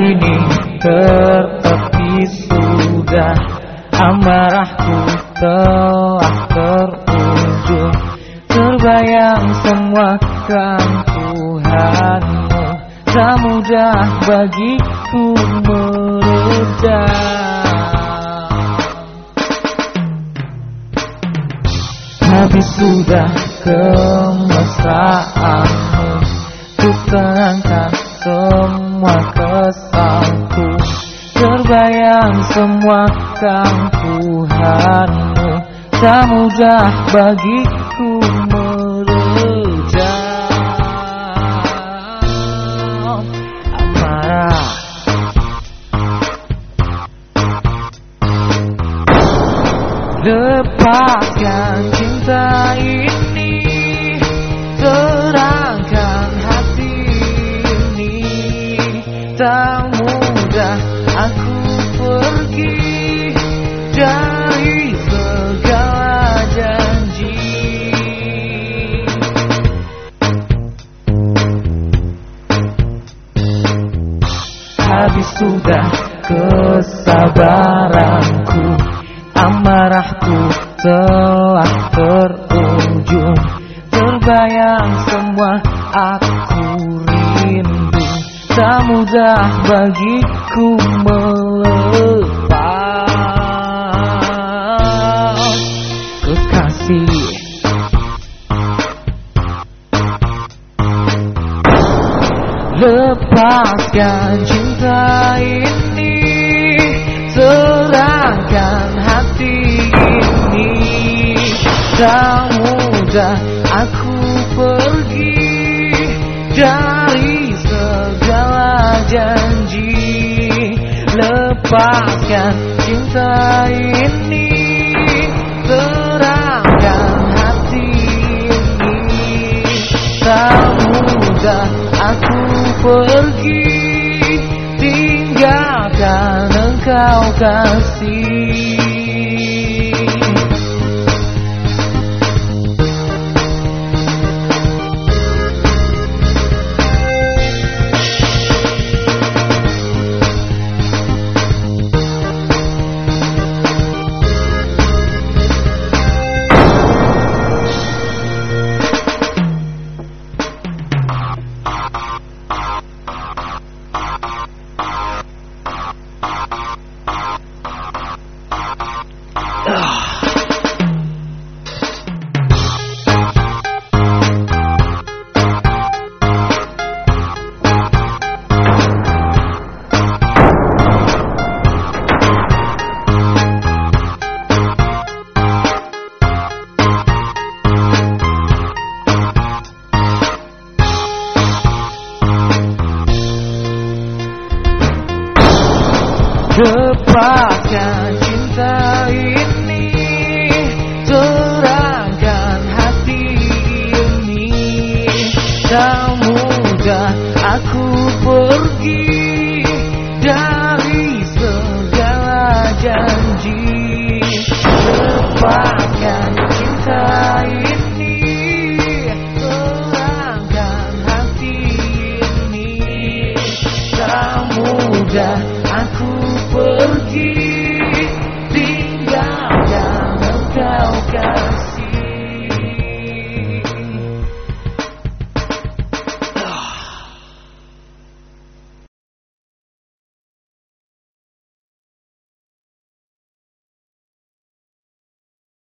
ini tertepi sudah Amarahku telah terujung Terbayang semua kan Tuhanmu Tak mudah bagiku meredam Habis sudah kemesraanmu Ku tenangkan semua Terbayang semua Tuhanmu Tak mudah bagiku Amarah Lepaskan cinta ini sudah kesabaranku Amarahku telah terujung Terbayang semua aku rindu Tak mudah bagiku melepas. Kekasih Lepaskan cinta ini Terangkan hati ini. Tak mudah aku pergi Dari segala janji. Lepaskan cinta ini 才能靠自己。aku pergi dari segala janji. Lupakan cinta ini Terangkan hati ini. Tak mudah